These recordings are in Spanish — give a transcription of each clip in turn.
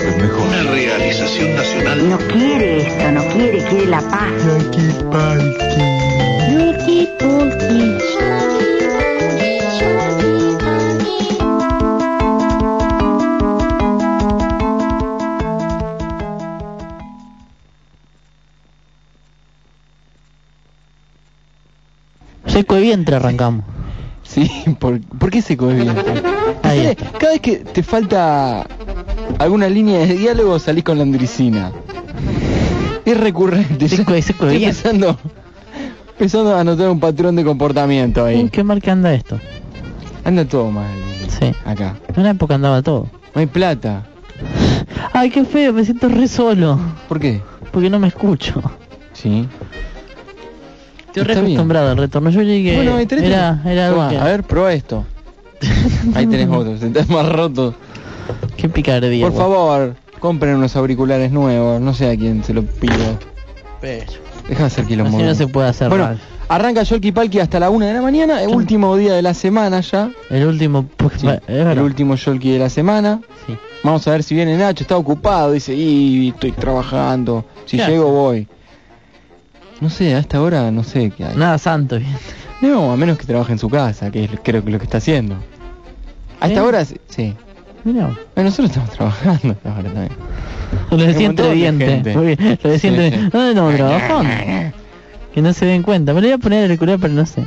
mejor. Una realización nacional. No quiere esto, no quiere, quiere la paz. Seco de vientre arrancamos. Sí, ¿por, ¿por qué seco de vientre? Ahí ¿Sabes? está. Cada vez que te falta alguna línea de diálogo salís con la andricina. Es recurrente. Estoy empezando, empezando a notar un patrón de comportamiento ahí. ¿En qué marca anda esto? Anda todo mal. Sí. Acá. En una época andaba todo. No hay plata. Ay, qué feo, me siento re solo. ¿Por qué? Porque no me escucho. Sí. Estoy re acostumbrado al retorno. Yo llegué. Bueno, era, era algo que- A ver, prueba esto. Ahí tenés otro, se está más roto. Qué picardía. Por favor, compren unos auriculares nuevos. No sé a quién se lo pido. Deja de hacer quilombo. Así no se puede hacer Bueno, radio. arranca Yolki Palki hasta la una de la mañana, el último día de la semana ya. El último. pues, Sí, el último Yolki de la semana. Sí. Vamos a ver si viene Nacho, está ocupado, dice, y estoy trabajando. Si ¿Qué llego voy. No sé, a esta hora no sé qué hay. Nada santo. bien. No, a menos que trabaje en su casa, que es creo que lo que está haciendo. A esta ¿Eh? hora sí. Bueno, nosotros estamos trabajando a esta hora también. Lo decía un entre montón de dientes. gente. Muy bien, Lo decía Sí, entre sí. ¿Dónde estamos trabajando? Que no se den cuenta. Me lo voy a poner el auricular, pero no sé.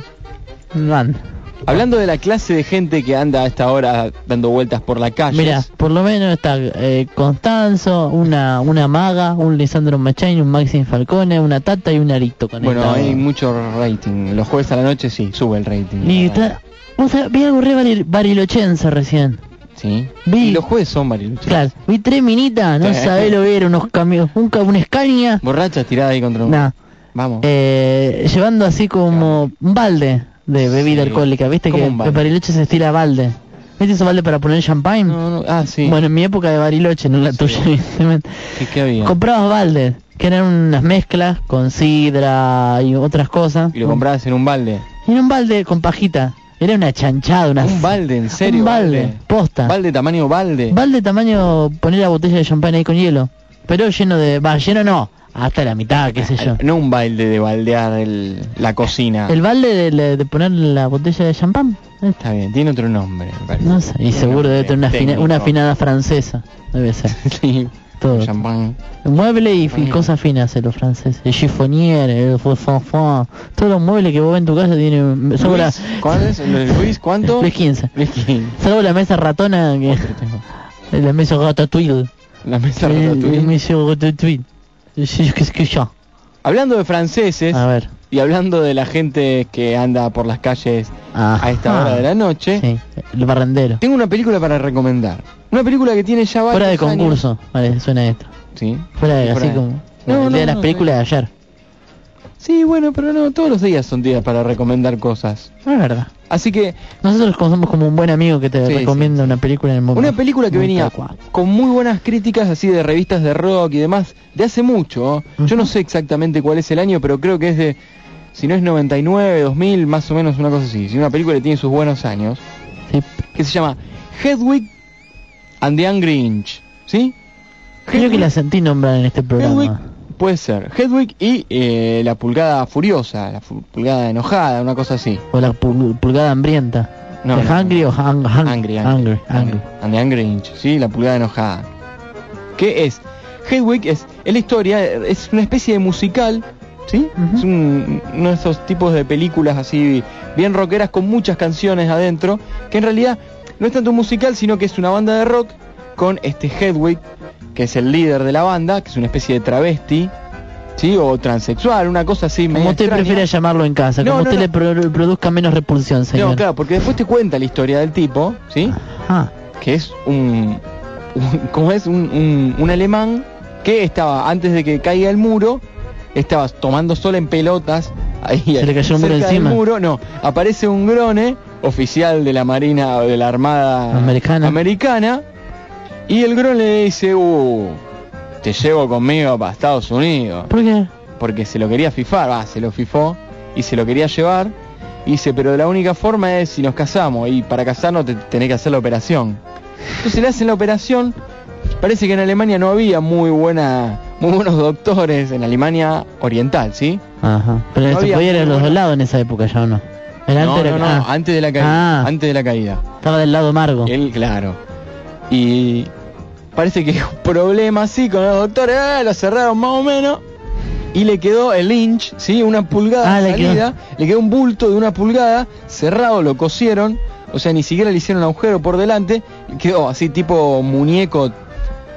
Anda. Hablando de la clase de gente que anda a esta hora dando vueltas por la calle. Mira, por lo menos está eh, Constanzo, una una maga, un Lisandro Machain, un Maxim Falcone, una Tata y un Arito con Bueno, hay mucho rating. Los jueves a la noche sí, sube el rating. Y está, o sea, vi algo re baril- barilochense recién. Sí. Vi- Y los jueves son varios. Claro, vi tres minitas, no sabés lo era, unos camiones, un, una Scania, Borrachas tiradas ahí contra un... nah, Vamos. eh, llevando así como un balde de bebida Sí. alcohólica, viste ¿Cómo que balde? el bariloche se estira balde. ¿Viste esos balde para poner champagne? No, no, ah, sí. Bueno, en mi época de bariloche, no en la Sí. tuya, evidentemente. ¿Qué, qué había? Comprabas baldes, que eran unas mezclas con sidra y otras cosas. y lo comprabas en un balde. En un balde con pajita. Era una chanchada, una... Un balde, en serio. Un balde, posta. Balde tamaño balde. Balde tamaño poner la botella de champán ahí con hielo. Pero lleno de... Va, lleno no. Hasta la mitad, qué sé yo. No un balde de baldear el, la cocina. El balde de, de- poner la botella de champán. Está bien, tiene otro nombre. me. No sé. Y seguro debe tener una, fina- una afinada francesa. Debe ser. sí. Todo. Champán. Mueble y, y cosas finas los franceses. El chiffonier, el fanfan. Todos los muebles que vos ves en tu casa tienen... La, Luis, ¿Cuál es? Luis, ¿cuánto? Luis 15. Luis quince. Salvo la mesa ratona que... La mesa ratatouille. La mesa ratatouille. La mesa ratatouille. Hablando de franceses A ver. Y hablando de la gente que anda por las calles a esta hora de la noche, Sí, el barrendero. tengo una película para recomendar. Una película que tiene ya varios Fuera de años. concurso, vale, suena esto. Sí. Fuera de, Fuera así de- como... No, el día no, de las películas de ayer. Sí, bueno, pero no, todos los días son días para recomendar cosas. No es verdad. Así que Nosotros somos como un buen amigo que te Sí, recomienda sí, una película en el momento. una película que venía con muy buenas críticas así de revistas de rock y demás de hace mucho. ¿no? Yo no sé exactamente cuál es el año, pero creo que es de si no es 99, 2000, más o menos una cosa así. Si una película tiene sus buenos años, Sí. que se llama Hedwig and the Angry Inch, ¿sí? Creo que la sentí nombrar en este Hedwig, programa. Puede ser. Hedwig y eh, la pulgada furiosa, la pulgada enojada, una cosa así. O la pul- pulgada hambrienta. No, ¿Es no. hungry o hung- hung- Angry, hungry? Hungry. And the Angry Inch, ¿sí? La pulgada enojada. ¿Qué es? Hedwig es, es la historia, es una especie de musical, ¿sí? Ujú. Es un- uno de esos tipos de películas así bien rockeras con muchas canciones adentro, que en realidad no es tanto un musical, sino que es una banda de rock con este Hedwig, que es el líder de la banda, que es una especie de travesti, ¿sí? O transexual, una cosa así. Como usted extraña. prefiere llamarlo en casa, No, como no, usted no. le pro- produzca menos repulsión, señor. No, claro, porque después te cuenta la historia del tipo, ¿sí? Ah, que es un, un ¿cómo es? Un, un, un alemán que estaba antes de que caiga el muro estaba tomando sol en pelotas ahí Se le cayó un muro del encima. muro no aparece un grone oficial de la marina de la armada Americana. americana y el grone le dice uh te llevo conmigo para Estados Unidos ¿por qué? porque se lo quería fifar, va, se lo fifó y se lo quería llevar. Y dice, pero la única forma es si nos casamos y para casarnos te tenés que hacer la operación. Entonces le hacen la operación parece que en Alemania no había muy buena, muy buenos doctores en Alemania oriental, ¿sí? Ajá. Pero No se podía ir a los dos lados en esa época ya o no. Era No, antes de no, la- no, ah, antes de la caída. Ah. Antes de la caída. Estaba del lado amargo. Él, claro. Y parece que un problema así con los doctores, ah, lo cerraron más o menos. Y le quedó el inch, ¿sí? Una pulgada Ah, de le quedó. salida. Le quedó un bulto de una pulgada, cerrado, lo cosieron. O sea, ni siquiera le hicieron agujero por delante. Quedó así tipo muñeco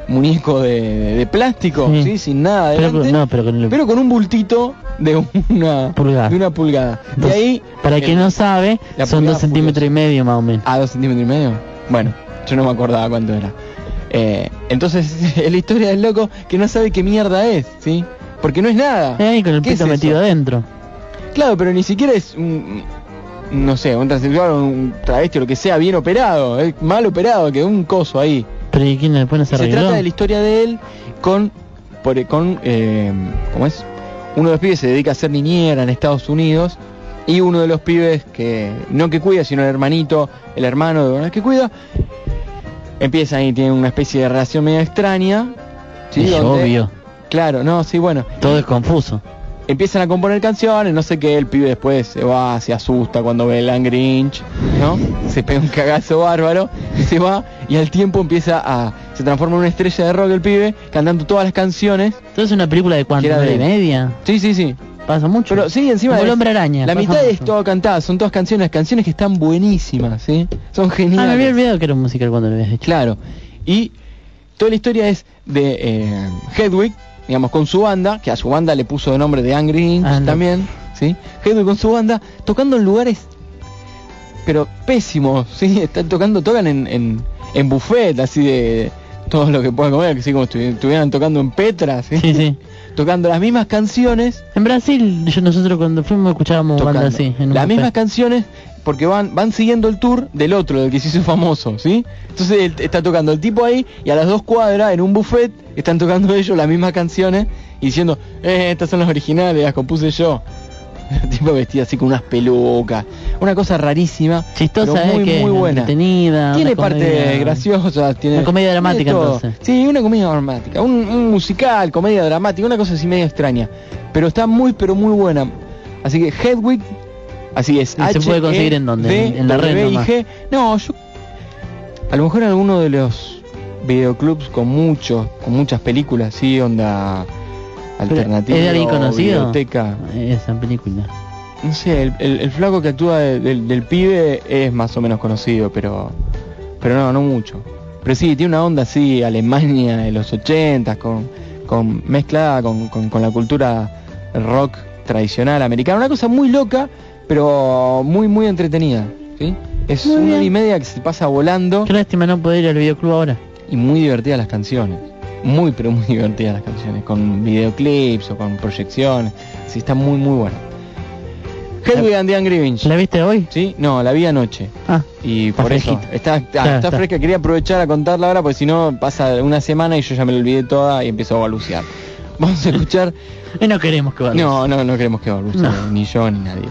muñeco de, de plástico, Sí. ¿sí? Sin nada Pero, adelante. no, pero con el- pero con un bultito de una Pulgada. De una pulgada. y ahí... para el- quien no sabe, son dos centímetros y medio más o menos. a dos centímetros y medio. Bueno, yo no me acordaba cuánto era. Eh, entonces es la historia del loco que no sabe qué mierda es, ¿sí? Porque no es nada. Eh, con el ¿Qué pito es metido adentro. Claro, pero ni siquiera es un, no sé, un transexual un travesti o lo que sea bien operado, es mal operado, que un coso ahí. Pero ¿y quién después no se trata de la historia de él con, por, con eh, ¿cómo es? Uno de los pibes se dedica a ser niñera en Estados Unidos y uno de los pibes que no que cuida, sino el hermanito, el hermano de que cuida, empieza ahí, tiene una especie de relación media extraña. ¿sí? Es Donde- obvio. Claro, no, sí, bueno. Todo es confuso. Empiezan a componer canciones, no sé qué, el pibe después se va, se asusta cuando ve el Angry Inch, ¿no? Se pega un cagazo bárbaro, y se va, y al tiempo empieza a... Se transforma en una estrella de rock el pibe, cantando todas las canciones. Entonces es una película de cuánto, Que era ¿Una hora y de- media. Sí, sí, sí. Pasa mucho. Pero sí, encima Como el hombre araña. La mitad es mucho. todo cantada, son todas canciones, canciones que están buenísimas, ¿sí? Son Ah, me geniales. había olvidado que era un musical cuando lo habías hecho. Claro. Y toda la historia es de eh, Hedwig, digamos, con su banda, que a su banda le puso de nombre de Angry Inch Ah, no. también, ¿sí? Hedwig con su banda, tocando en lugares, pero pésimos, ¿sí? Están tocando, tocan en, en, en buffet, así de todo lo que puedan comer, que así como estu- estuvieran tocando en Petra, ¿sí? Sí, sí. Tocando las mismas canciones, En Brasil, yo- nosotros cuando fuimos escuchábamos bandas así. En un las mismas canciones porque van van siguiendo el tour del otro, del que se hizo famoso, ¿sí? Entonces él está tocando el tipo ahí y a las dos cuadras en un buffet están tocando ellos las mismas canciones y diciendo, eh, estas son las originales, las compuse yo. El tipo vestido así con unas pelucas, una cosa rarísima, Chistosa, pero muy, ¿eh? Que muy es buena. entretenida. Tiene una partes comedia- graciosas, tiene Una comedia dramática, entonces. Sí, una comedia dramática, un, un musical, comedia dramática, una cosa así medio extraña, pero está muy pero muy buena. Así que Hedwig, así es. ¿Y se puede H, conseguir E, en dónde? En- la red nomás. No, yo a lo mejor en alguno de los videoclubs con muchos, con muchas películas, sí, onda alternativa. ¿Es de alguien o conocido? biblioteca. Esa película. No sé, el, el- el flaco que actúa de- del, del pibe es más o menos conocido, pero pero no, no mucho. Pero sí, tiene una onda así, Alemania de los 80, con, con mezclada con, con- con la cultura rock tradicional americana. Una cosa muy loca, pero muy, muy entretenida. ¿sí? Es Muy una bien. hora y media que se pasa volando Qué lástima no poder ir al videoclub ahora. y muy divertidas las canciones. Muy, pero muy divertidas las canciones, con videoclips o con proyecciones. Sí, está muy, muy buena. Hedwig and the Angry Inch. ¿La viste hoy? Sí, no, la vi anoche. Ah, Y por eso, fresquita. está, Claro, está fresca, quería aprovechar a contarla ahora, porque si no pasa una semana y yo ya me la olvidé toda y empezó a balucear. Vamos a escuchar... y no queremos que vaya. no, no, no queremos que balucee, No. ni yo ni nadie.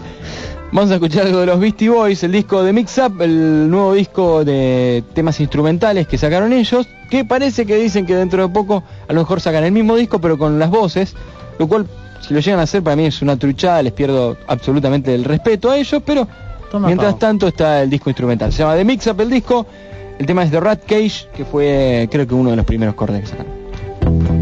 Vamos a escuchar algo de los Beastie Boys, el disco de Mix Up, el nuevo disco de temas instrumentales que sacaron ellos, que parece que dicen que dentro de poco a lo mejor sacan el mismo disco pero con las voces, lo cual si lo llegan a hacer para mí es una truchada, les pierdo absolutamente el respeto a ellos, pero Toma, mientras tanto está el disco instrumental. Se llama The Mix Up el disco, el tema es The Rat Cage, que fue creo que uno de los primeros cortes que sacaron.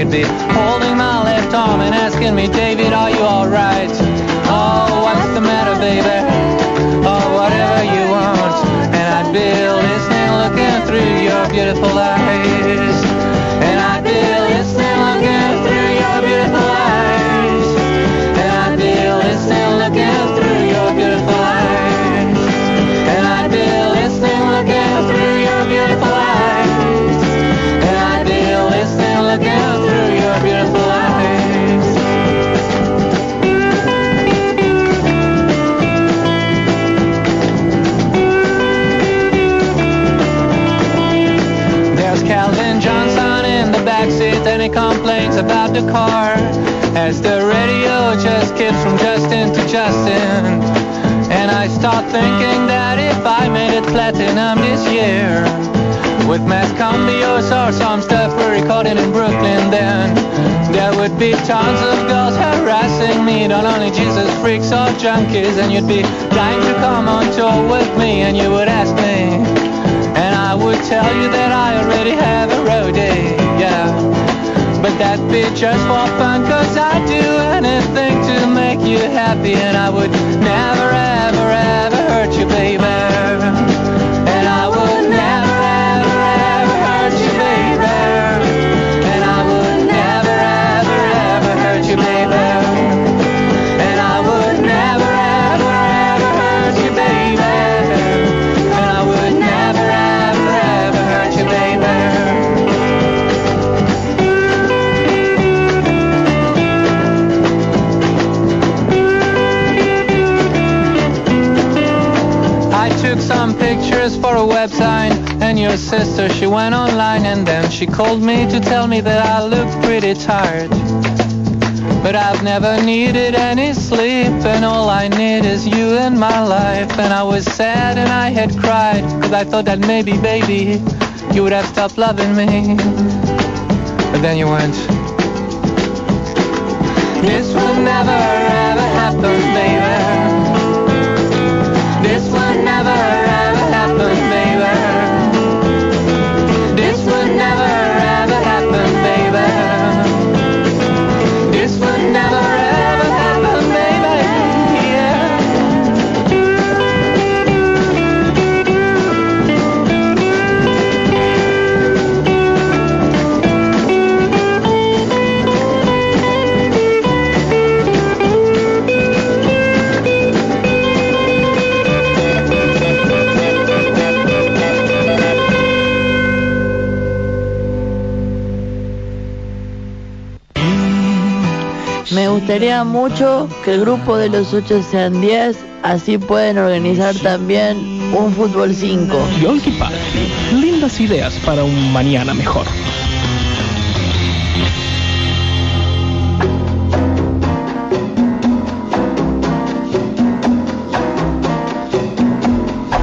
You'd be holding my left arm and asking me, David, are you alright? Oh, what's the matter, baby? Oh, whatever you want. And I'd be listening, looking through your beautiful eyes. About the car. As the radio just skips from Justin to Justin. And I start thinking that if I made it platinum this year With Mass Cambios or some stuff we're recording in Brooklyn then. There would be tons of girls harassing me Not only Jesus freaks or junkies. And you'd be dying to come on tour with me And you would ask me. And I would tell you that I already have a roadie, yeah. But that'd be just for fun, cause I'd do anything to make you happy. And I would never, ever, ever hurt you, baby. Pictures for a website, and your sister, she went online, and then she called me to tell me that I looked pretty tired. But I've never needed any sleep, and all I need is you in my life. And I was sad and I had cried, cause I thought that maybe, baby, you would have stopped loving me. But then you went. This will never ever happen, baby. Gustaría mucho que el grupo de los 8 sean 10, así pueden organizar también un fútbol 5. Yonki Party. Lindas ideas para un mañana mejor.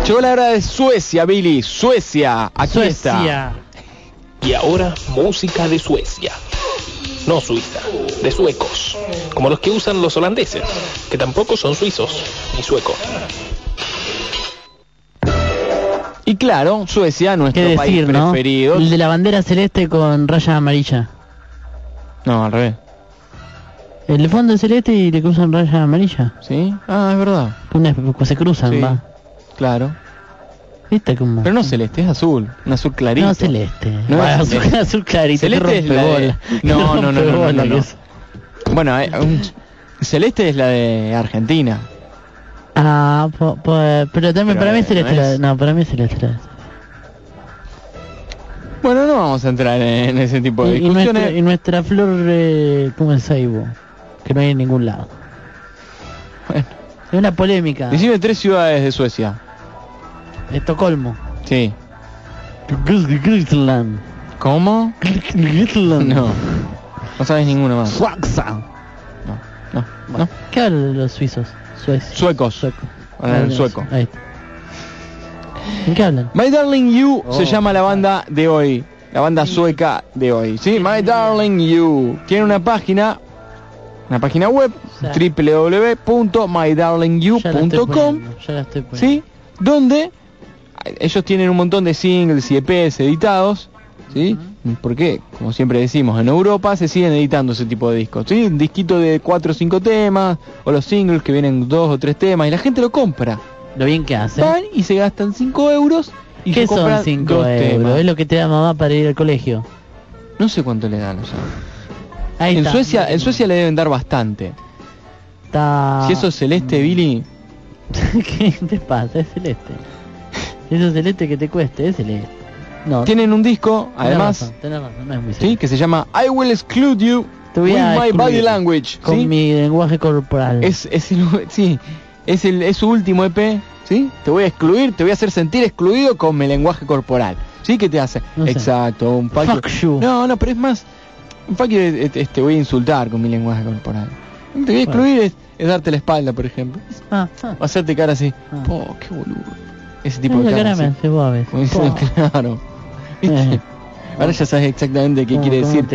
Llegó la hora de Suecia, Billy. Suecia. Aquí está. Suecia. Y ahora, música de Suecia. No Suiza, de suecos. Como los que usan los holandeses, que tampoco son suizos ni suecos. Y claro, Suecia, nuestro ¿Qué país decir, no? preferido. El de la bandera celeste con raya amarilla. No, al revés. El de fondo es celeste y le cruzan raya amarilla. ¿Sí? Ah, es verdad. Una, se cruzan, Sí, va. Claro. ¿Viste cómo? Pero no celeste, es azul. Un azul clarito. No, celeste. No Bueno, es azul, azul clarito. Celeste qué es la de- rompebola. No, no, no, no, no, no, no. Bueno, eh, un- celeste es la de Argentina. Ah, po- po- pero también Pero, para mí eh, es celeste. no es- No, para mí es celeste. Bueno, no vamos a entrar en, ese tipo de Y, y nuestra, discusiones. y nuestra flor, eh, ¿cómo es Saibo? Que no hay en ningún lado. Bueno, Es una polémica. Decime tres ciudades de Suecia. Estocolmo. Sí. Grisland. ¿Cómo? Grisland. No. No sabes ninguna más. Swaxa. No, no, no. ¿Qué hablan los suizos? Suecia. Suecos. Sueco. Hablan en sueco. Ahí está. ¿En qué hablan? My Darling You Oh. se llama la banda de hoy. La banda sueca de hoy. Sí, My Darling You. Tiene una página, una página web, estoy www.mydarlingyou.com. ¿sí? Donde ellos tienen un montón de singles y EPs editados, ¿sí? Porque, como siempre decimos, en Europa se siguen editando ese tipo de discos, ¿sí? Un disquito de 4 o 5 temas, o los singles que vienen dos o tres temas, y la gente lo compra. Lo bien que hace. Van y se gastan 5 euros y ¿Qué se compran son 5 dos euros? temas. Es lo que te da mamá para ir al colegio. No sé cuánto le dan, o sea. Ahí En está. Suecia, en Suecia le deben dar bastante. Está... Si eso es celeste, Billy, ¿Qué te pasa? Es celeste. Si eso es celeste que te cueste, es celeste. No, tienen un disco, tenés además, razón, tenés razón, no es muy ¿sí? Que se llama I Will Exclude You with My Body Language. Con ¿sí? mi lenguaje corporal. Es, es, el, sí, es, el, es su último EP, ¿sí? Te voy a excluir, te voy a hacer sentir excluido con mi lenguaje corporal. ¿Sí? ¿Qué te hace? No sé. Exacto, un fuck, Fuck you. No, no, pero es más, un fuck you es- es- te voy a insultar con mi lenguaje corporal. Te voy a excluir es, es darte la espalda, por ejemplo. Ah, ah. O hacerte cara así. Ah. Oh, qué boludo. Ese tipo Esa de cara. me hace a veces. Claro. Ahora ya sabes exactamente qué quiere decir.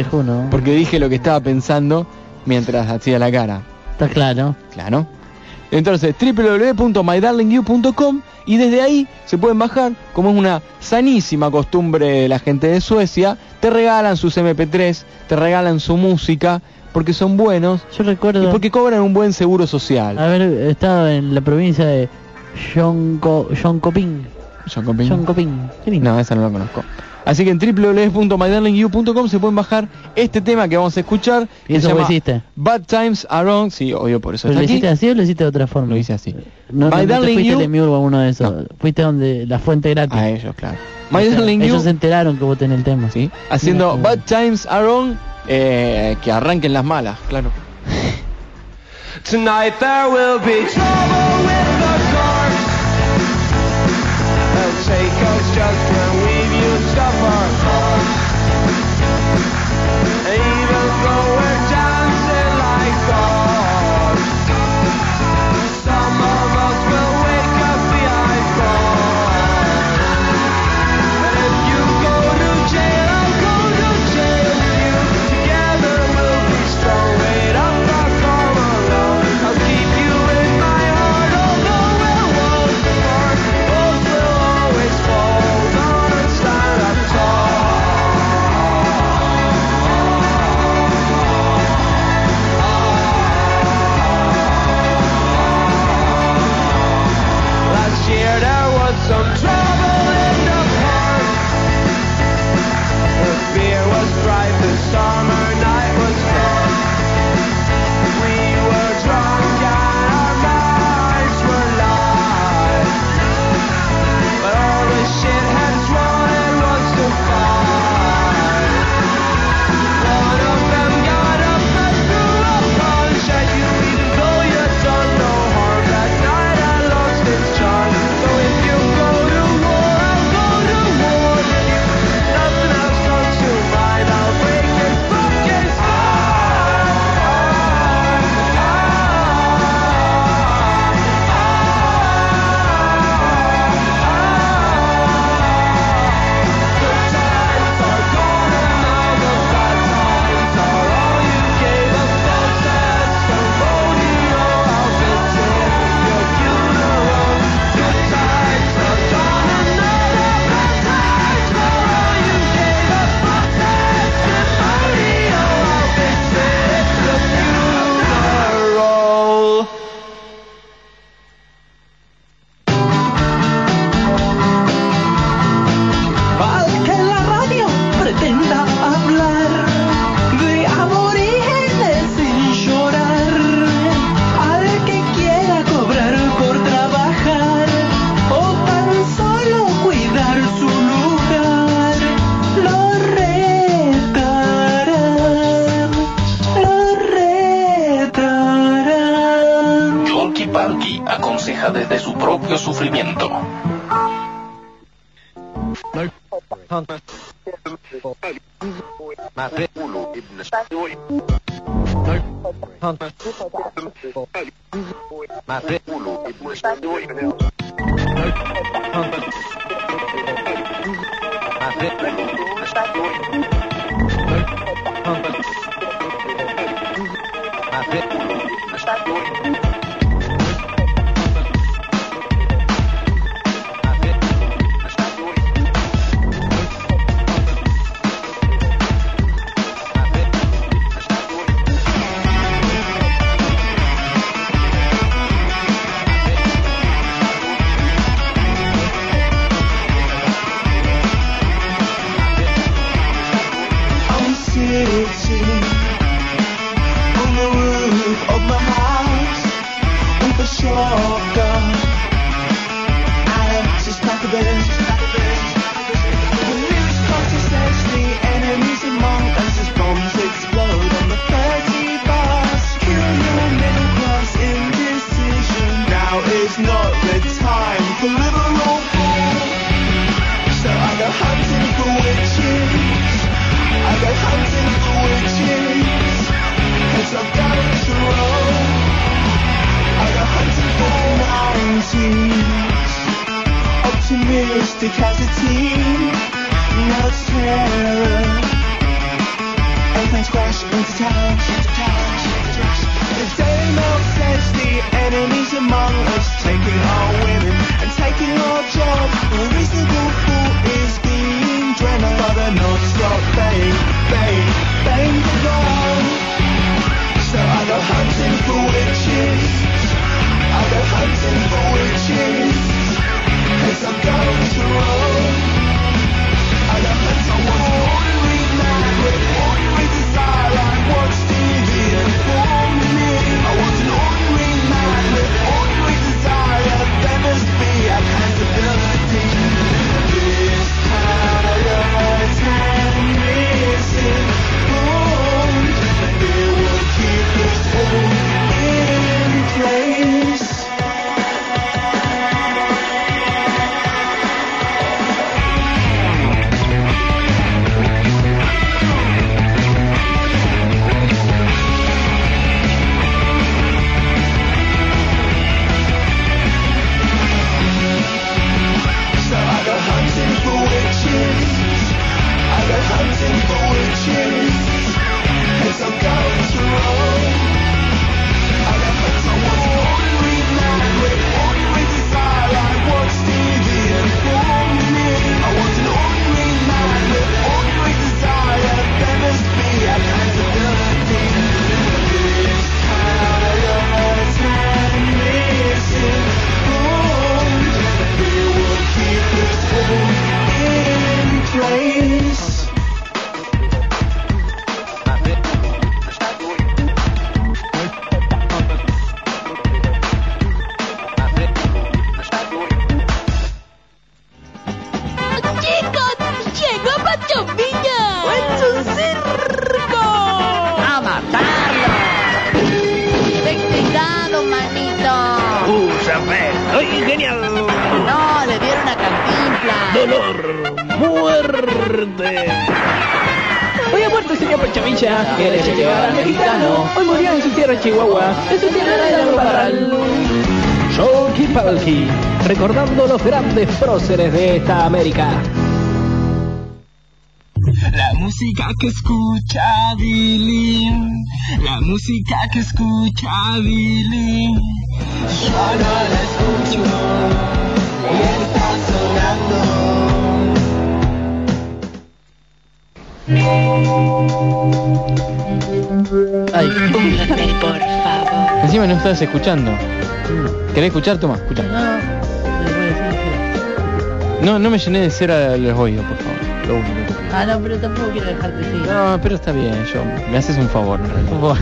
Porque dije lo que estaba pensando mientras hacía la cara. Está claro. Claro. Entonces, www.mydarlingyou.com y desde ahí se pueden bajar, como es una sanísima costumbre de la gente de Suecia, te regalan sus MP3, te regalan su música, porque son buenos Yo recuerdo y porque cobran un buen seguro social. haber estado en la provincia de Jonco, Jonkoping. John Coping. Jonkoping. Qué lindo. No, esa no la conozco. Así que en www.mydarlingyou.com se pueden bajar este tema que vamos a escuchar. ¿Y eso llama hiciste? Bad Times Are On. Sí, obvio, por eso ¿Pero está lo aquí. hiciste así o lo hiciste de otra forma? Lo hice así. No, no, My no te Darling fuiste You- a uno de esos. No. Fuiste donde la fuente gratis. A ellos, claro. O My sea, Darling You, ellos se enteraron que vos tenés el tema. ¿sí? haciendo Mira, Bad Times Are On, eh, que arranquen las malas, claro. Tonight there will be trouble with La música que escucha Billy. La música que escucha Billy. Yo no la escucho. Está sonando. Ay, por favor. Encima no estás escuchando. Mm. ¿Querés escuchar? Toma, escucha. No, no me llené de cera los oídos, por favor. Lo único que. Ah, no, pero tampoco quiero dejarte de ir. No, pero está bien, yo. Me haces un favor, ¿no?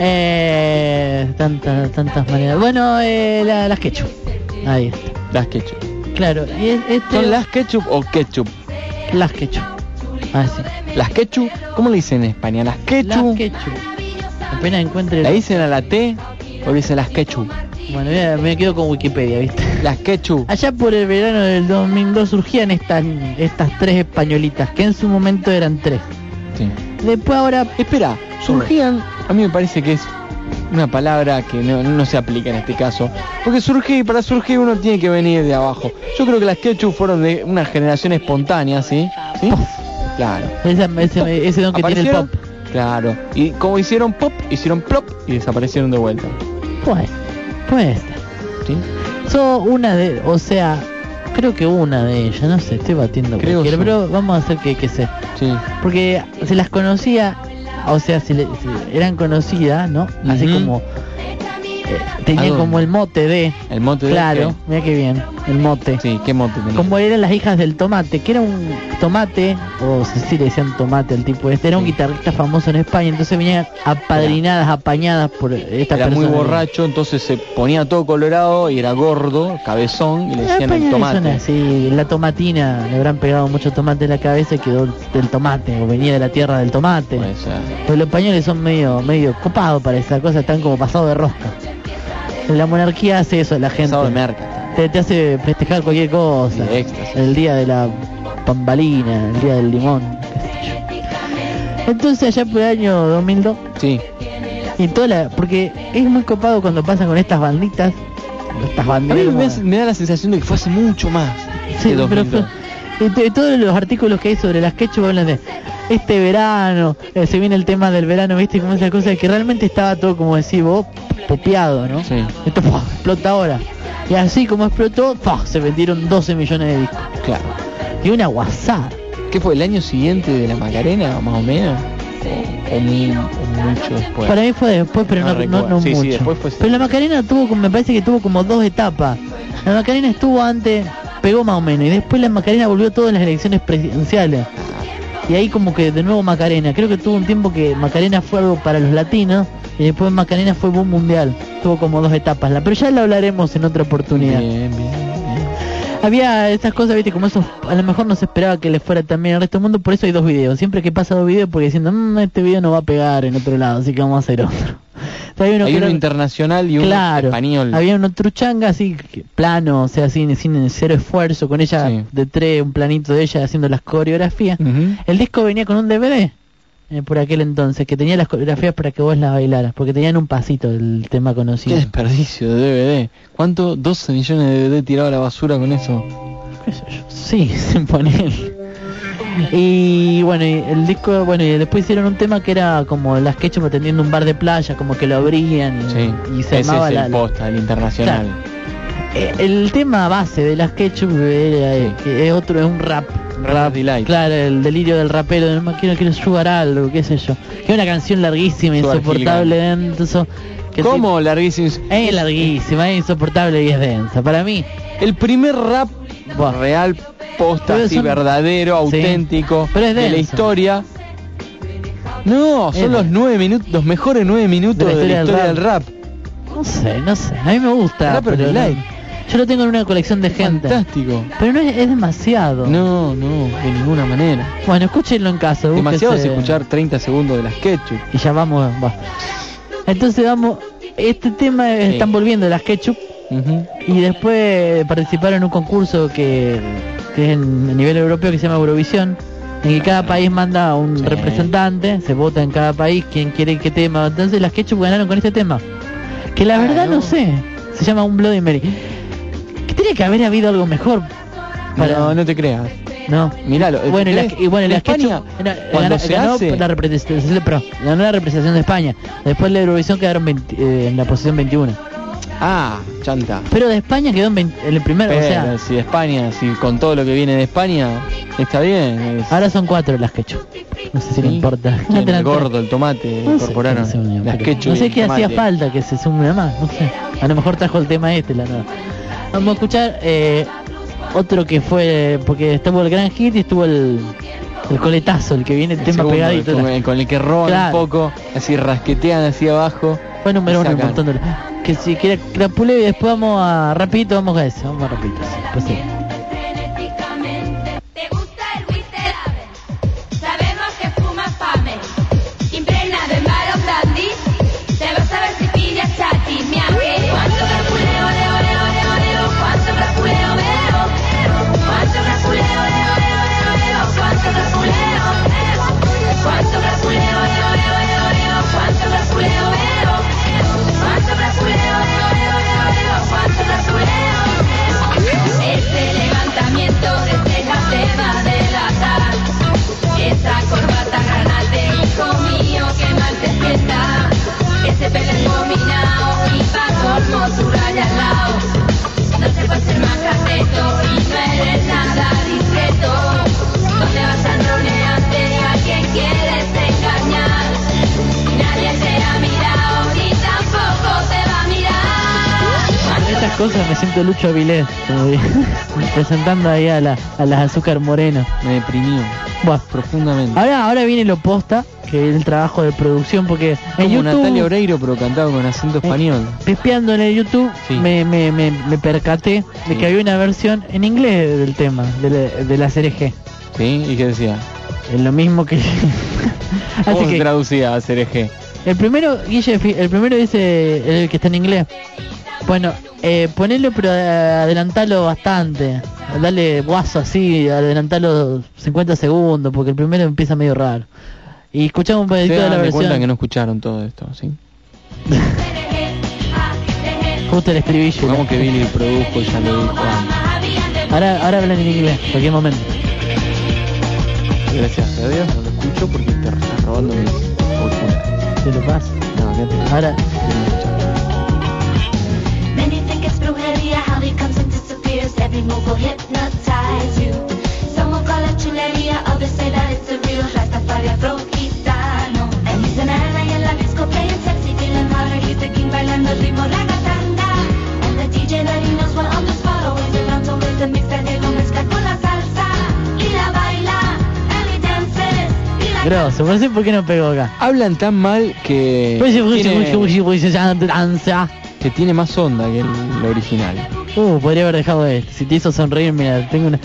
eh, tantas, tantas maneras. Bueno, eh, la, las ketchup. Ahí está. Las ketchup. Claro. ¿Y este... ¿Son las ketchup o ketchup? Las ketchup. Ah, sí. Las ketchup. ¿Cómo le dicen en España? Las ketchup. Las ketchup. Apenas encuentre... ¿La dicen a la T? Volvés a las ketchup. Bueno, mira, me quedo con Wikipedia, ¿viste? Las ketchup. Allá por el verano del 2002 surgían estas, estas tres españolitas, que en su momento eran tres. Sí. Después ahora... Espera, surgían, a mí me parece que es una palabra que no, no se aplica en este caso. Porque surgir, para surgir uno tiene que venir de abajo. Yo creo que las ketchup fueron de una generación espontánea, ¿sí? ¿Sí? Claro. Esa- ese, ese don que tiene el pop. Claro. Y como hicieron pop, hicieron plop y desaparecieron de vuelta. Pues, pues. ¿Sí? Son una de, o sea, creo que una de ellas, no sé, estoy batiendo Creo cualquiera, yo. pero vamos a hacer que, que sé. Sí. Porque se las conocía, o sea, si, le- eran conocidas, ¿no? Así como eh, tenían ¿A dónde? como el mote de, El mote de claro, mira qué bien, el mote. Sí, ¿qué mote tenía? Como eran las hijas del tomate, que era un tomate, o si sí le decían tomate al tipo este, era un guitarrista famoso en España, entonces venían apadrinadas, apañadas por esta Era muy persona. borracho, entonces se ponía todo colorado y era gordo, cabezón y le decían el tomate. así, la tomatina, le habrán pegado mucho tomate en la cabeza y quedó del tomate, o venía de la tierra del tomate. Pues los españoles son medio, medio copados para esa cosa, están como pasados de rosca. La monarquía hace eso, la gente. De merca. Te, te hace festejar cualquier cosa. El día de la pambalina, el día del limón. Entonces allá por el año 2002, Sí. y toda la, porque es muy copado cuando pasan con estas banditas, estas A mí me, da la sensación de que fue hace mucho más. Sí, que pero 2002. y to- y todos los artículos que hay sobre las ketchup hablan de este verano, eh, se viene el tema del verano, viste, como esa cosa que realmente estaba todo, como decís vos, popeado, ¿no? Sí. Esto explota ahora. Y así como explotó, ¡puf! se vendieron 12 millones de discos. Claro. Y una guasada. ¿Qué fue el año siguiente de la Macarena, más o menos? O, mucho después. Para mí fue después, pero No no, no, recuerdo. no Sí, sí, mucho. después fue- Pero la Macarena tuvo, como- me parece que tuvo como dos etapas. La Macarena estuvo antes, pegó más o menos, y después la Macarena volvió todo en las elecciones presidenciales. Y ahí como que de nuevo Macarena. Creo que tuvo un tiempo que Macarena fue algo para los latinos y después Macarena fue boom mundial. Tuvo como dos etapas. La, pero ya lo hablaremos en otra oportunidad. Bien, bien, bien. Había estas cosas, viste, como eso, a lo mejor no se esperaba que le fuera también al resto del mundo, por eso hay dos videos. Siempre que pasa dos videos, porque diciendo, "Mm, este video no va a pegar en otro lado, así que vamos a hacer otro. Hay uno Hay que uno era- internacional y uno claro, español. había uno truchanga así, plano, o sea, sin, sin cero esfuerzo, con ella Sí. de tres, un planito de ella haciendo las coreografías. El disco venía con un DVD. eh, por aquel entonces, que tenía las coreografías para que vos las bailaras, porque tenían un pasito el tema Qué conocido. desperdicio de DVD. ¿Cuánto? 12 millones de DVD tirado a la basura con eso. qué sé yo. Sí, sin poner. Y bueno, y el disco, bueno, y después hicieron un tema que era como las Ketchup atendiendo un bar de playa, como que lo abrían y, Sí. y se Ese llamaba es el la- posta, el internacional. Eh, el tema base de las Ketchup era, eh, Sí. que es otro, es un rap. Rap Delight. Claro, el delirio del rapero, de, no quiero, quiero jugar algo, qué sé yo. Que es una canción larguísima, Sugar insoportable, denso. que ¿Cómo larguísimo? sí- Es larguísima, es insoportable y es densa. Para mí, El primer rap real, posta, así, son- verdadero, Sí. auténtico, Pero es de la historia. No, son Es los nueve minutos, los mejores nueve minutos de la historia, del, rap. no sé, no sé. A mí me gusta. Rapper pero no- yo lo tengo en una colección de gente. Fantástico. Pero no es, es demasiado. No, no, de ninguna manera. Bueno, escúchenlo en casa. Demasiado es escuchar 30 segundos de las ketchup. Y ya vamos, va. Entonces vamos, este tema Sí. están volviendo las ketchup Ujú. y después participaron en un concurso que, que es en, a nivel europeo que se llama Eurovisión, en que cada país manda un Sí. representante, se vota en cada país quién quiere qué tema. Entonces las ketchup ganaron con este tema. Que la verdad no sé, se llama Un Bloody Mary. Que tiene que haber habido algo mejor. Para... No, no te creas. No. Miralo. Bueno, y bueno, En las España, ketchup, cuando ganó, se ganó hace... la representación, ganó la representación de España. Después la Eurovisión quedaron 20, eh, en la posición 21. Ah, chanta. Pero de España quedó en, 20 en el primero, o sea, si de España, si con todo lo que viene de España, está bien. es- ahora son cuatro las ketchup. No sé si le importa. El gordo, el tomate. No incorporaron las ketchup No sé qué hacía falta que se sume más, no sé. A lo mejor trajo el tema este, la nada. Vamos a escuchar eh, otro que fue, porque estuvo el gran hit y estuvo el, el coletazo, el que viene el, El tema segundo, pegadito. con, el- con el que roban Claro. un poco, así rasquetean hacia abajo. Fue número uno de... Que si quiere crapule y después vamos a rapidito, vamos a eso, vamos a rapidito. sí, pues sí. Siento Lucho Avilés, presentando ahí a, la, a las azúcar moreno. Me deprimió profundamente. Ahora, ahora viene lo posta, que es el trabajo de producción, porque en Como YouTube, Natalia Oreiro, pero cantado con acento español. pispeando en el YouTube, Sí. me, me, me, me percaté de que había una versión en inglés del tema, de la, de la serie G. ¿Sí? ¿Y qué decía? Es lo mismo que... ¿Cómo Así se que, traducía a CRG? El primero, Guille, el primero dice el que está en inglés. Bueno, eh, ponelo pero adelantalo bastante. Dale guaso así, adelantalo 50 segundos, porque el primero empieza medio raro. Y escuchamos un pedacito de la versión. que no escucharon todo esto, ¿sí? Justo el estribillo. Supongamos que Billy produjo y ya lo dijo. Ahora, ahora hablan en inglés, cualquier momento. Gracias a Dios no lo escucho porque te estás robando mis oportunidades. Te lo paso. No, quédate. Ahora, Many think it's brujería, how he comes and disappears. Every move will hypnotize you. Some will call it chulería, others say that it's a real Rastafari afro gitano. And he's an ally in la disco grosso, no sé por qué no pegó acá. Hablan tan mal que tiene, que tiene más onda que el, el original. Uh, podría haber dejado este. Si te hizo sonreír, mira, tengo una...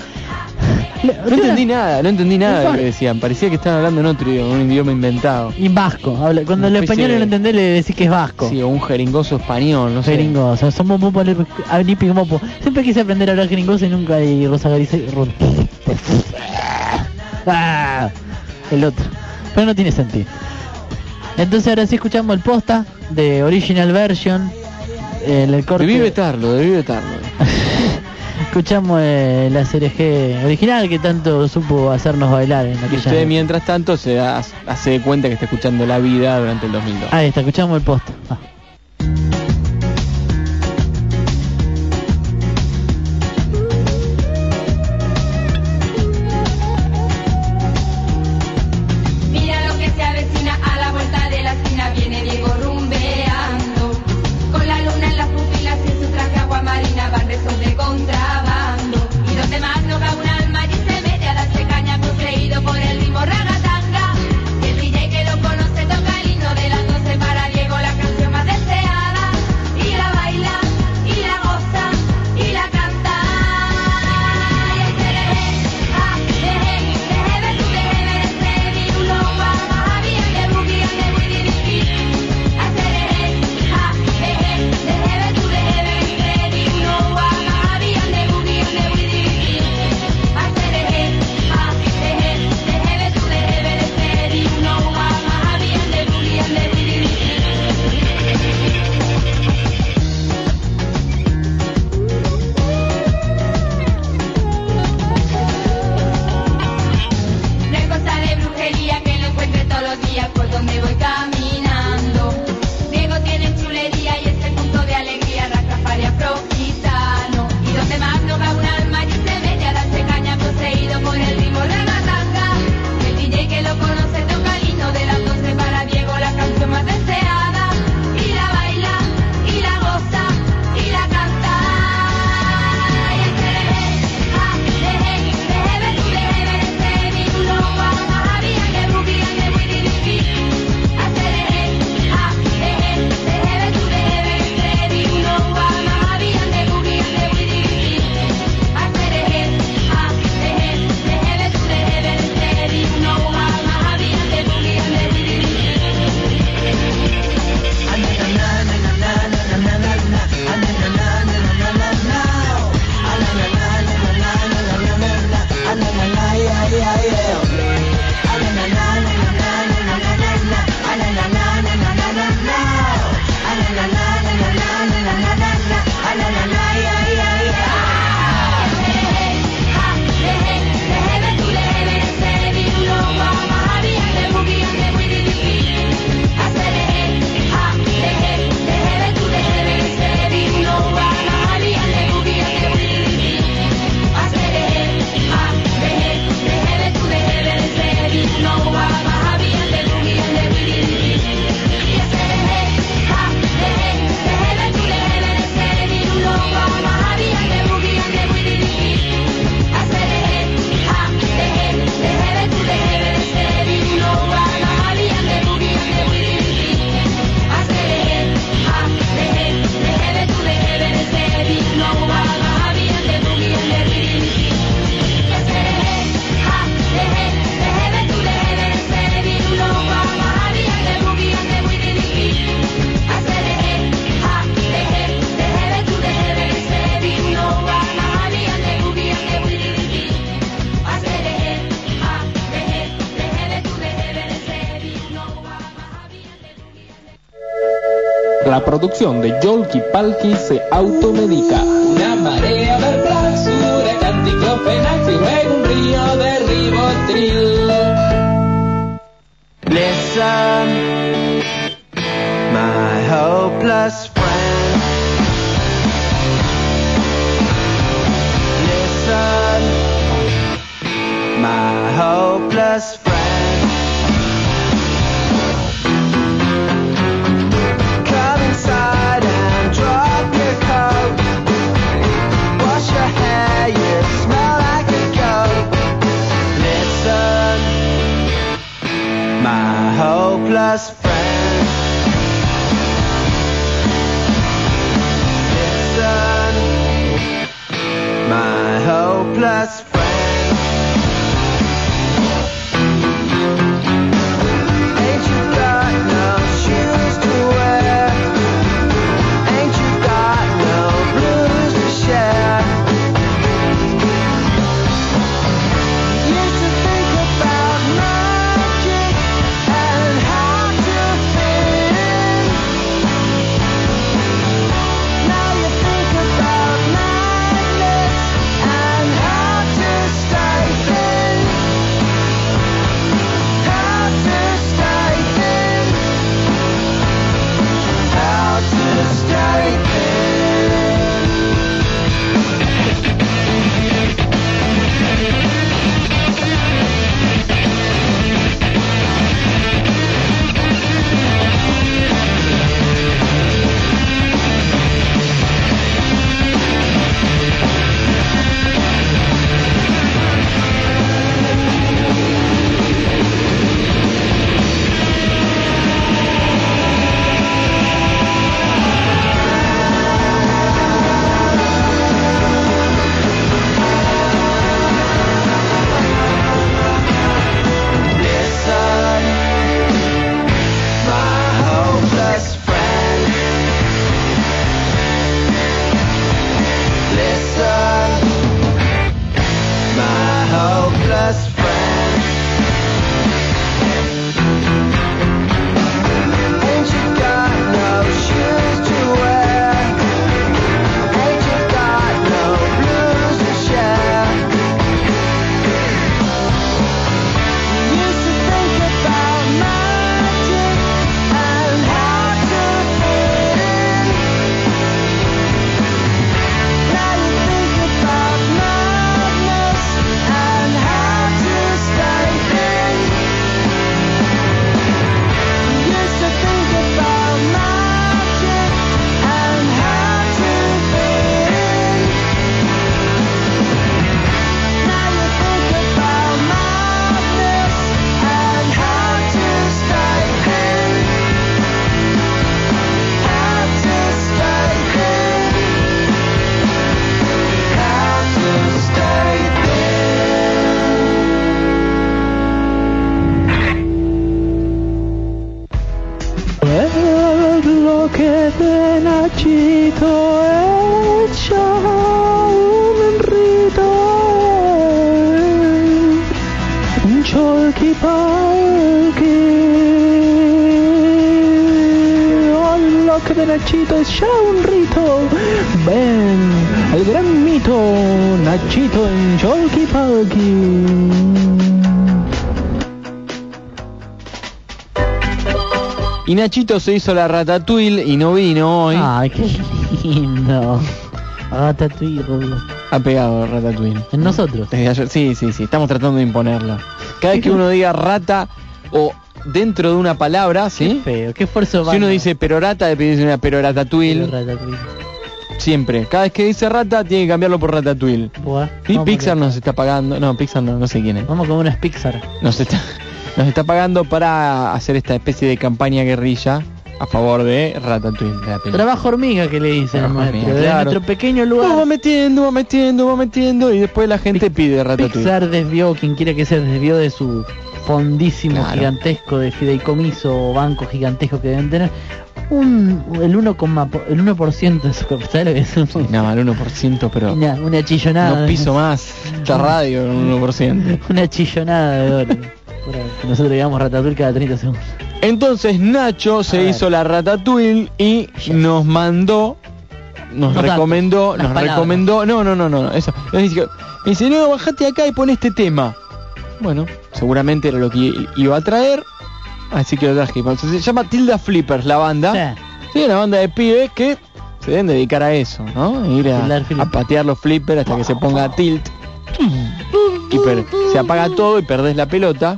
No entendí nada, no entendí nada de lo que decían. Parecía que estaban hablando en otro idioma, un idioma inventado. Y vasco. habla- Cuando el español no lo entendés, le decís que es vasco. Sí, o un jeringoso español, no sé. Jeringo, o sea, somos ni pigmopo. Siempre quise aprender a hablar jeringoso y nunca y Rosa Garice ro- Ah, el otro. Pero no tiene sentido. Entonces ahora sí escuchamos el posta de original version. El, el corte. Debí vetarlo, debí vetarlo. escuchamos eh, la serie G original que tanto supo hacernos bailar en Y aquella. usted mientras tanto se da- hace de cuenta que está escuchando La Vida durante el 2002. Ahí está, escuchamos el posta. Ah. Producción de Yolki Palki se automedica. Una marea de plasura, canticlofenac y luego un río de ribotril. Listen, my hopeless Y Nachito se hizo la ratatouille y no vino hoy. Ay, qué lindo. Ratatouille, Roblo. Ha pegado ratatouille. En nosotros. Desde ayer- sí, sí, sí, estamos tratando de imponerla. Cada vez que uno diga rata o dentro de una palabra, ¿sí? Feo, qué esfuerzo Si uno dice perorata, le dice una perorataouille. Ratatouille. Siempre. Cada vez que dice rata, tiene que cambiarlo por ratatouille. Buah, Y Pixar nos está pagando. No, Pixar no, no sé quién es. Vamos con unas Pixar. Nos está, nos está pagando para hacer esta especie de campaña guerrilla a favor de Ratatouille. De. Trabajo hormiga que le dicen Trabajo nuestro, hormiga, de claro. nuestro pequeño Va lugar. metiendo, va metiendo, va metiendo y después la gente pide Ratatouille. Pixar desvió, quien quiera que sea, desvió de su fondísimo Claro. gigantesco de fideicomiso o banco gigantesco que deben tener. Un, el 1, po- el 1% de su ¿sabes lo que es? Un- No, el 1%, pero Una, una chillonada. no piso más esta radio con un 1%. Una chillonada de dólares. Por ahí, Nosotros digamos ratatouille cada 30 segundos. Entonces Nacho se ver. hizo la ratatouille y nos mandó, nos recomendó, nos palabras. recomendó, no, no, no, no, no, eso. Me dice, no, bajate acá y pon este tema. Bueno, seguramente era lo que iba a traer, así que lo traje. Se llama Tilda Flippers la banda. Sí, una banda de pibes que se deben dedicar a eso, ¿no? Ir a, patear los flippers hasta que se ponga tilt. Y se apaga todo y perdés la pelota.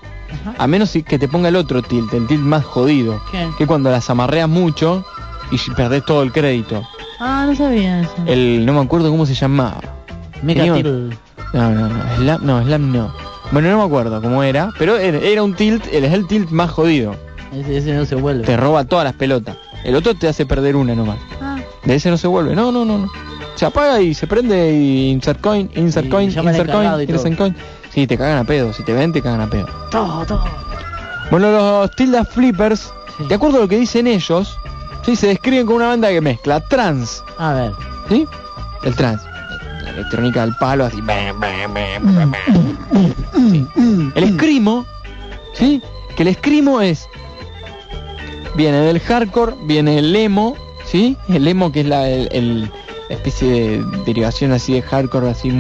A menos si- que te ponga el otro tilt, el tilt más jodido. ¿Qué? Que cuando las amarreas mucho y perdés todo el crédito. Ah, no sabía eso. El, no me acuerdo cómo se llamaba. Mega. No, no, no, slam, no, slam no. Bueno, no me acuerdo cómo era, pero era, era un tilt, el- es el tilt más jodido. Ese, ese no se vuelve. Te roba todas las pelotas. El otro te hace perder una nomás. Ah. De ese no se vuelve. No, no, no, no. Se apaga y se prende y insert coin, insert Y coin, insert coin, insert coin. Sí, te cagan a pedo. Si te ven, te cagan a pedo. Todo, todo. Bueno, los Tilda Flippers, de acuerdo a lo que dicen ellos, sí, se describen como una banda que mezcla trans, A ver. ¿sí? El trans. La electrónica del palo, así. Sí. El escrimo, ¿sí? Que el escrimo es... Viene del hardcore, viene el emo, ¿sí? El emo que es la, el- el- especie de derivación así de hardcore, así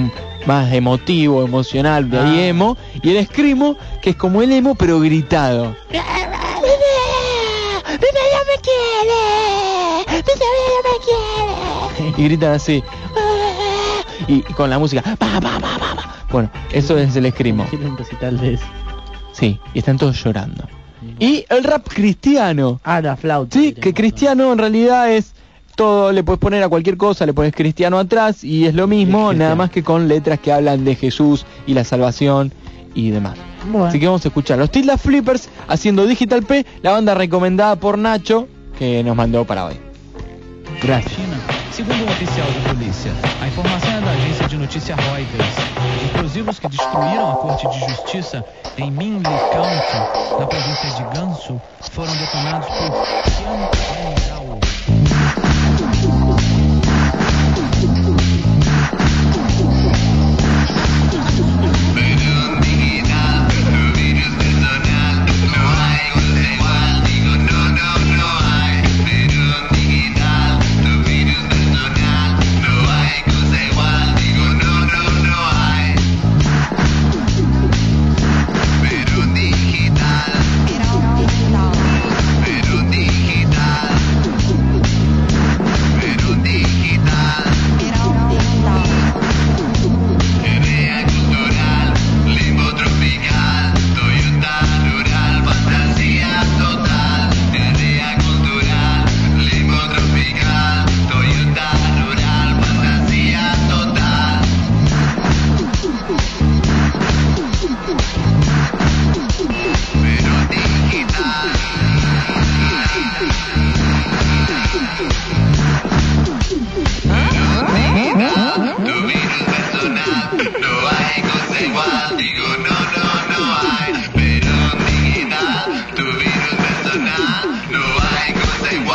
más emotivo, emocional, de ahí Ah. emo. Y el escrimo, que es como el emo, pero gritado. Y gritan así. Y, y con la música. Bueno, eso es el eso. Sí, y están todos llorando. Y el rap cristiano. Ah, la flauta. Sí, que cristiano en realidad es todo, le puedes poner a cualquier cosa, le pones cristiano atrás y es lo mismo, Es nada más que con letras que hablan de Jesús y la salvación y demás. Bueno. Así que vamos a escuchar los Tilda Flippers haciendo Digital P, la banda recomendada por Nacho que nos mandó para hoy. Gracias. Segundo um oficial de polícia, a informação é da agência de notícia Reuters. Explosivos que destruíram a Corte de Justiça em Minley County, na província de Gansu, foram detonados por Qian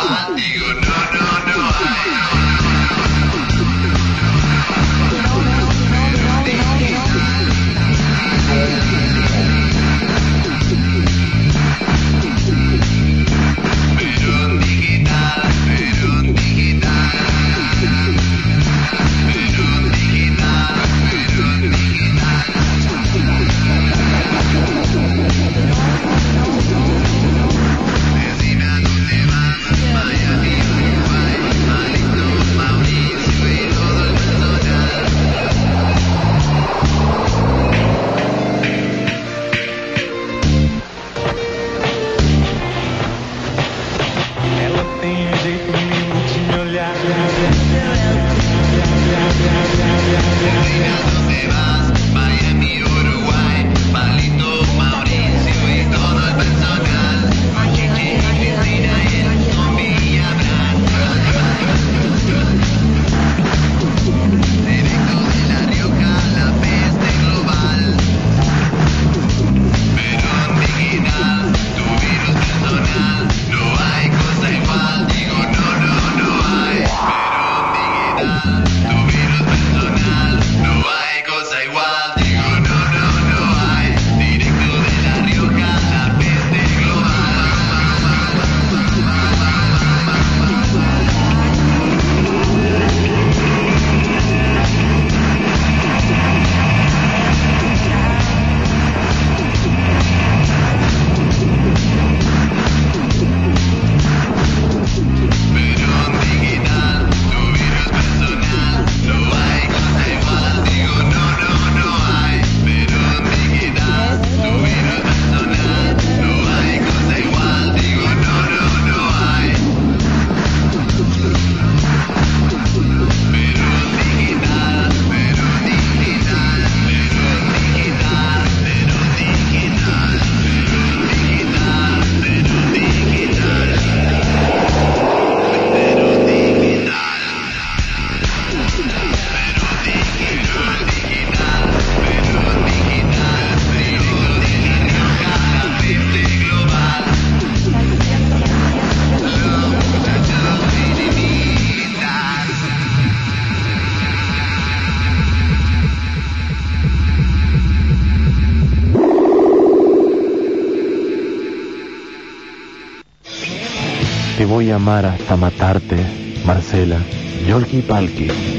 I, I, voy a amar hasta matarte, Marcela. Yolki Palki.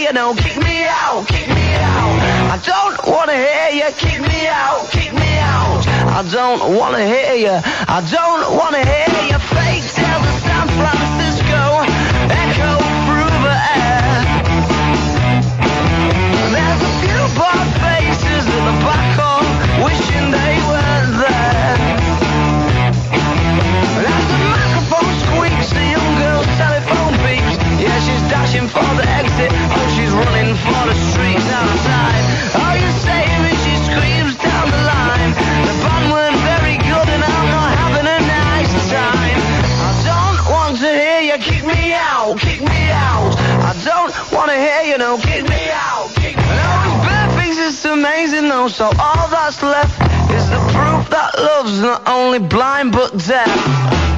You no kick me out, kick me out. I don't want to hear you kick me out, kick me out. I don't want to hear you. I don't want to hear you fake she's for the exit. Oh, she's running for the streets outside. Oh, you save me, she screams down the line. The band weren't very good and I'm not having a nice time. I don't want to hear you kick me out, kick me out. I don't want to hear you no kick me out, kick me out. Thinks it's amazing though, so all that's left is the proof that love's not only blind but deaf.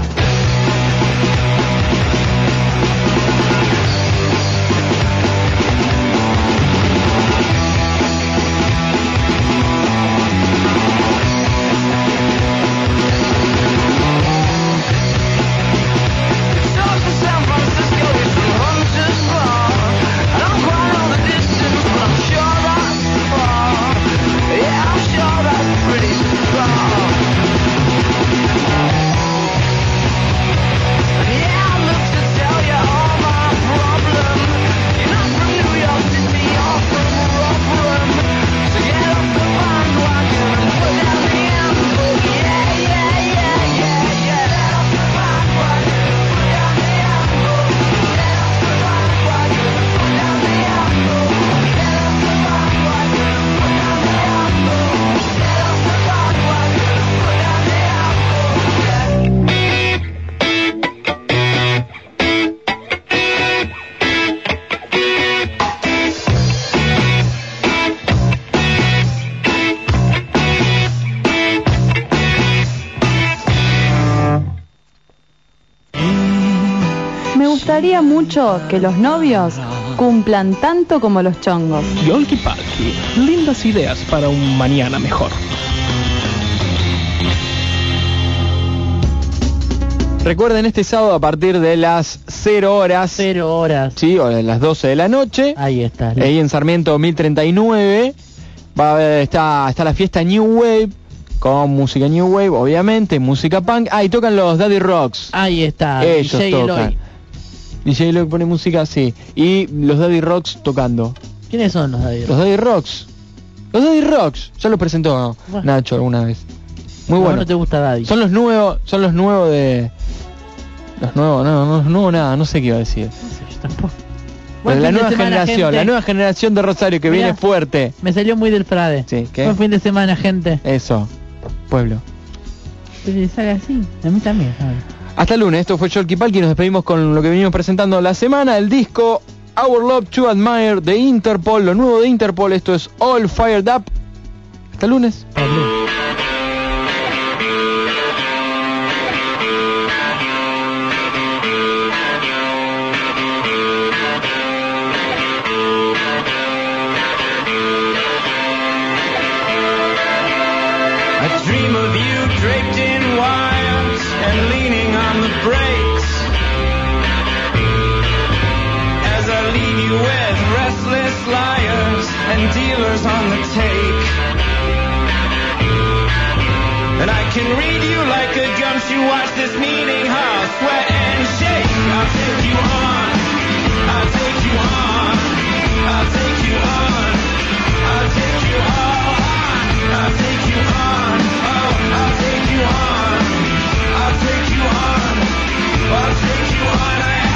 Gustaría mucho que los novios cumplan tanto como los chongos. Yolki Palki, lindas ideas para un mañana mejor. Recuerden este sábado a partir de las 0 horas. 0 horas. Sí, o de las 12 de la noche. Ahí está. Ahí en Sarmiento 1039. Va a haber, está, está la fiesta New Wave. Con música New Wave, obviamente, música punk. Ah, y tocan los Daddy Rocks. Ahí está. Ellos DJ tocan. Eloy. DJ Eloy pone música, sí. Y los Daddy Rocks tocando. ¿Quiénes son los Daddy Los Rocks? Daddy Rocks. Los Daddy Rocks. Ya los presentó Bueno. Nacho alguna vez. Muy No, bueno. no te gusta Daddy. Son los nuevos, son los nuevos de... Los nuevos, no, no, no, nada, no sé qué iba a decir. Buen la fin de nueva semana, generación, gente. la nueva generación de Rosario que Mirá. viene fuerte. Me salió muy del Frade. Sí, ¿qué? Buen fin de semana, gente. Eso, pueblo. Pero le sale así. A mí también. ¿sabes? Hasta el lunes, esto fue Sholky Palki, nos despedimos con lo que venimos presentando la semana, el disco Our Love to Admire de Interpol, lo nuevo de Interpol, esto es All Fired Up. Hasta el lunes. leave you with restless liars and dealers on the take. And I can read you like a gumshoe. Watch this meeting house sweat and shake. I'll take you on. I'll take you on. I'll take you on. I'll take you on. I'll take you on. Oh, I'll take you on. I'll take you on. I'll take you on.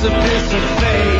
precipice of fate.